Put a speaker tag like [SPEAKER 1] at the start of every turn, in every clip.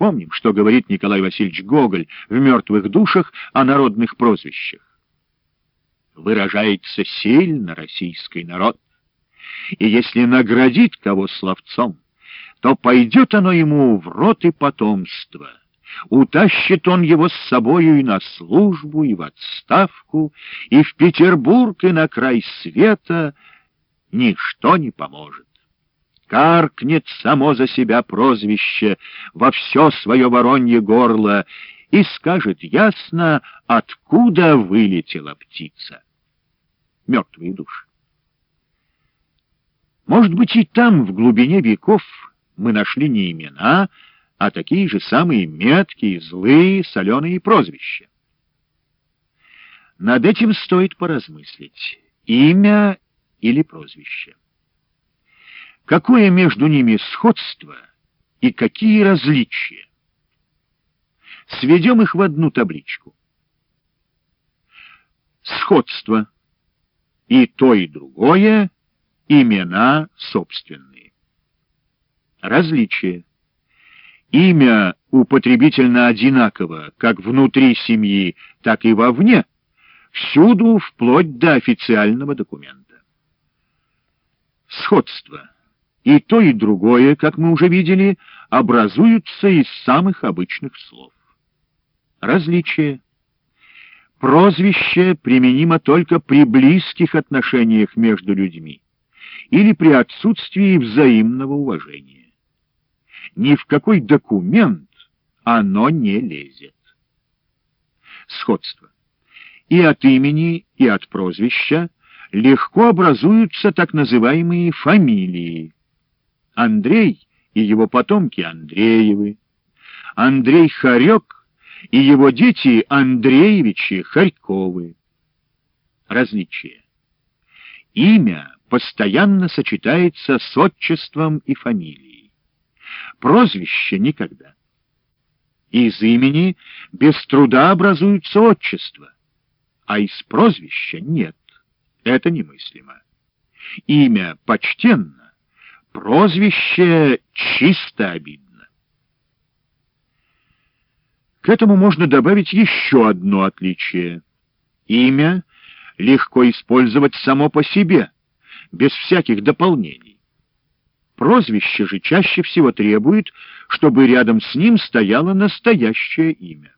[SPEAKER 1] Вспомним, что говорит Николай Васильевич Гоголь в «Мертвых душах» о народных прозвищах. Выражается сильно российский народ, и если наградит кого словцом, то пойдет оно ему в рот и потомство. Утащит он его с собою и на службу, и в отставку, и в Петербург, и на край света. Ничто не поможет. Каркнет само за себя прозвище во все свое воронье горло и скажет ясно, откуда вылетела птица. Мертвые души. Может быть, и там, в глубине веков, мы нашли не имена, а такие же самые меткие, злые, соленые прозвища. Над этим стоит поразмыслить. Имя или прозвище. Какое между ними сходство и какие различия? Сведем их в одну табличку. Сходство. И то, и другое — имена собственные. Различие. Имя употребительно одинаково как внутри семьи, так и вовне, всюду вплоть до официального документа. Сходство. И то, и другое, как мы уже видели, образуются из самых обычных слов. Различие. Прозвище применимо только при близких отношениях между людьми или при отсутствии взаимного уважения. Ни в какой документ оно не лезет. Сходство. И от имени, и от прозвища легко образуются так называемые фамилии. Андрей и его потомки Андреевы, Андрей Харек и его дети Андреевичи Харьковы. Различие. Имя постоянно сочетается с отчеством и фамилией. Прозвище никогда. Из имени без труда образуется отчество, а из прозвища нет. Это немыслимо. Имя почтенно, Прозвище чисто обидно. К этому можно добавить еще одно отличие. Имя легко использовать само по себе, без всяких дополнений. Прозвище же чаще всего требует, чтобы рядом с ним стояло настоящее имя.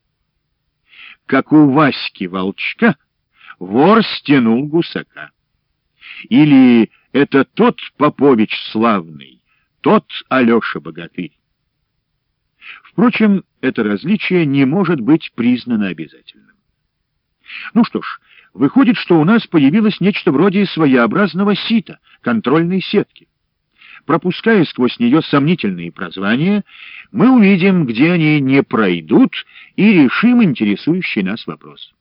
[SPEAKER 1] Как у Васьки Волчка вор стянул гусака. Или это тот Попович славный, тот Алеша Богатырь. Впрочем, это различие не может быть признано обязательным. Ну что ж, выходит, что у нас появилось нечто вроде своеобразного сита, контрольной сетки. Пропуская сквозь нее сомнительные прозвания, мы увидим, где они не пройдут, и решим интересующий нас вопрос.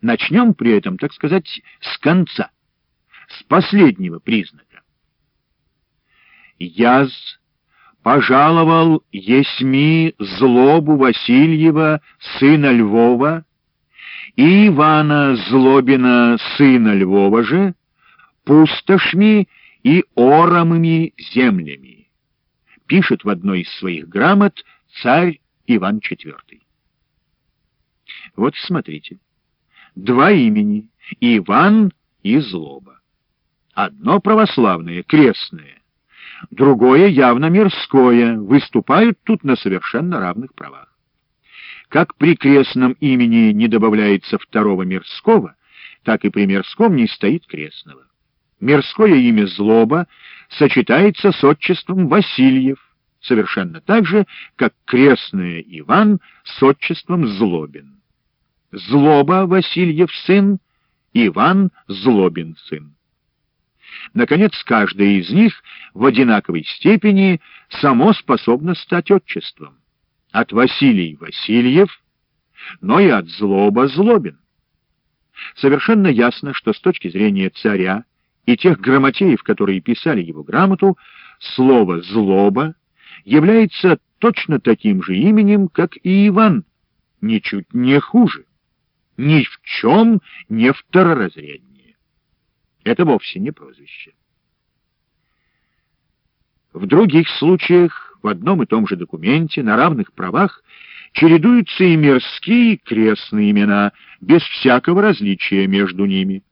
[SPEAKER 1] Начнем при этом, так сказать, с конца с последнего признака. Яз пожаловал Есми злобу Васильева, сына Львова, и Ивана Злобина, сына Львова же, пустошми и оромыми землями, пишет в одной из своих грамот царь Иван IV. Вот смотрите, два имени — Иван и Злоба. Одно православное, крестное, другое явно мирское, выступают тут на совершенно равных правах. Как при крестном имени не добавляется второго мирского, так и при мирском не стоит крестного. Мирское имя Злоба сочетается с отчеством Васильев, совершенно так же, как крестное Иван с отчеством Злобин. Злоба Васильев сын, Иван Злобин сын. Наконец, каждая из них в одинаковой степени само способно стать отчеством. От Василий Васильев, но и от Злоба Злобин. Совершенно ясно, что с точки зрения царя и тех грамотеев, которые писали его грамоту, слово «злоба» является точно таким же именем, как и Иван, ничуть не хуже, ни в чем не второразряднее. Это вовсе не прозвище. В других случаях в одном и том же документе на равных правах чередуются и мирские и крестные имена, без всякого различия между ними.